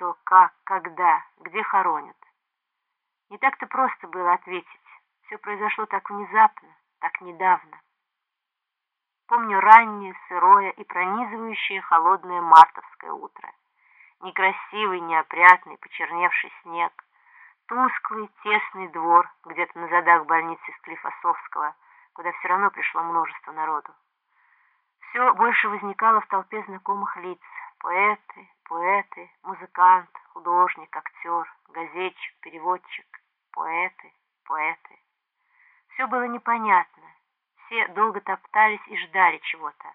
кто, как, когда, где хоронят. Не так-то просто было ответить. Все произошло так внезапно, так недавно. Помню раннее, сырое и пронизывающее холодное мартовское утро. Некрасивый, неопрятный, почерневший снег, тусклый, тесный двор где-то на задах больницы Склифосовского, куда все равно пришло множество народу. Все больше возникало в толпе знакомых лиц. Поэты, поэты, музыкант, художник, актер, газетчик, переводчик, поэты, поэты. Все было непонятно. Все долго топтались и ждали чего-то.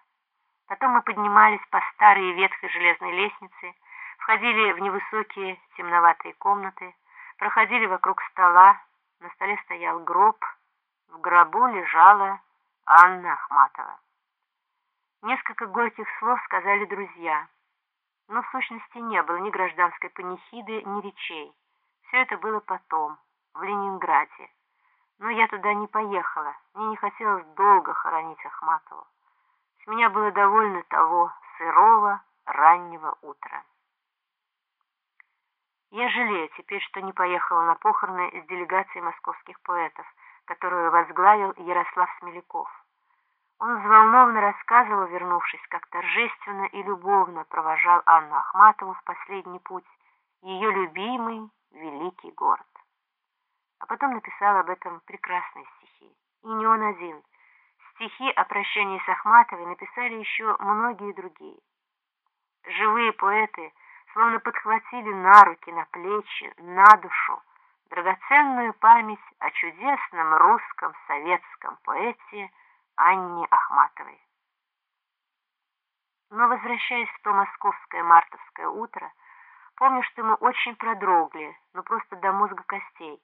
Потом мы поднимались по старой ветхой железной лестнице, входили в невысокие темноватые комнаты, проходили вокруг стола, на столе стоял гроб, в гробу лежала Анна Ахматова. Несколько горьких слов сказали друзья, но в сущности не было ни гражданской панихиды, ни речей. Все это было потом, в Ленинграде. Но я туда не поехала, мне не хотелось долго хоронить Ахматову. С меня было довольно того сырого раннего утра. Я жалею теперь, что не поехала на похороны с делегацией московских поэтов, которую возглавил Ярослав Смеляков. Он взволнованно рассказывал, вернувшись, как торжественно и любовно провожал Анну Ахматову в последний путь, ее любимый великий город а потом написал об этом прекрасные стихи. И не он один. Стихи о прощании с Ахматовой написали еще многие другие. Живые поэты словно подхватили на руки, на плечи, на душу драгоценную память о чудесном русском советском поэте Анне Ахматовой. Но, возвращаясь в то московское мартовское утро, помню, что мы очень продрогли, ну просто до мозга костей,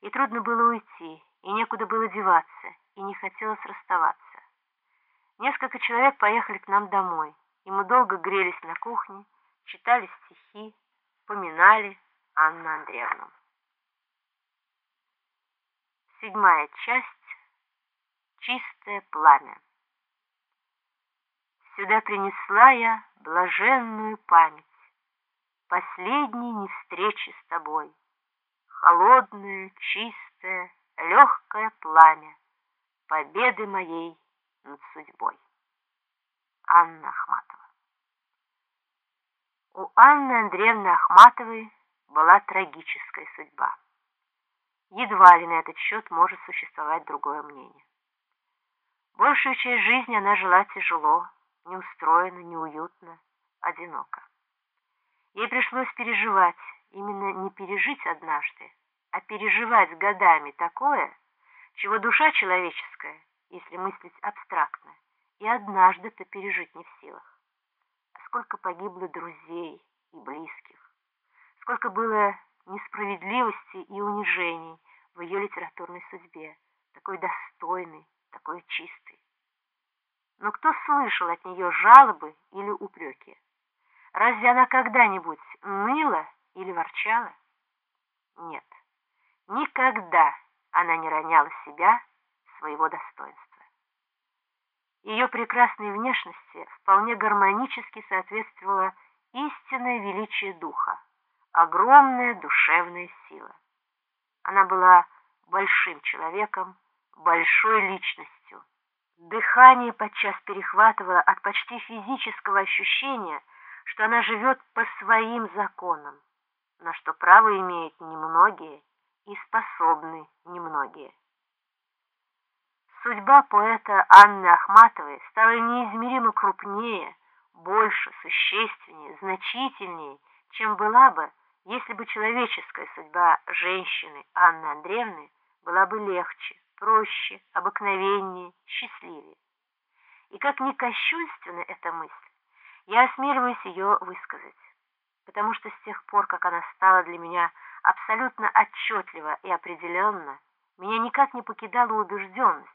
и трудно было уйти, и некуда было деваться, и не хотелось расставаться. Несколько человек поехали к нам домой, и мы долго грелись на кухне, читали стихи, поминали Анну Андреевну. Седьмая часть. Чистое пламя. Сюда принесла я блаженную память, Последней не встречи с тобой холодное, чистое, легкое пламя победы моей над судьбой. Анна Ахматова У Анны Андреевны Ахматовой была трагическая судьба. Едва ли на этот счет может существовать другое мнение. Большую часть жизни она жила тяжело, неустроенно, неуютно, одиноко. Ей пришлось переживать, именно не пережить однажды, а переживать годами такое, чего душа человеческая, если мыслить абстрактно, и однажды-то пережить не в силах. А сколько погибло друзей и близких, сколько было несправедливости и унижений в ее литературной судьбе, такой достойной, такой чистой. Но кто слышал от нее жалобы или упреки? Разве она когда-нибудь ныла или ворчала? Нет, никогда она не роняла себя, своего достоинства. Ее прекрасной внешности вполне гармонически соответствовало истинное величие духа, огромная душевная сила. Она была большим человеком, большой личностью. Дыхание подчас перехватывало от почти физического ощущения, что она живет по своим законам, на что право имеют немногие и способны немногие. Судьба поэта Анны Ахматовой стала неизмеримо крупнее, больше, существеннее, значительнее, чем была бы, если бы человеческая судьба женщины Анны Андреевны была бы легче, проще, обыкновеннее, счастливее. И как ни кощунственна эта мысль, я осмеливаюсь ее высказать потому что с тех пор, как она стала для меня абсолютно отчетливо и определенно, меня никак не покидала убежденность.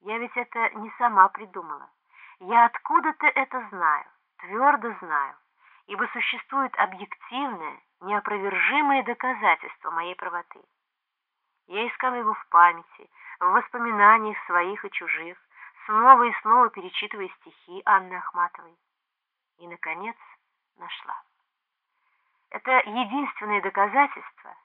Я ведь это не сама придумала. Я откуда-то это знаю, твердо знаю, ибо существует объективное, неопровержимое доказательство моей правоты. Я искала его в памяти, в воспоминаниях своих и чужих, снова и снова перечитывая стихи Анны Ахматовой. И, наконец, нашла. Это единственное доказательство,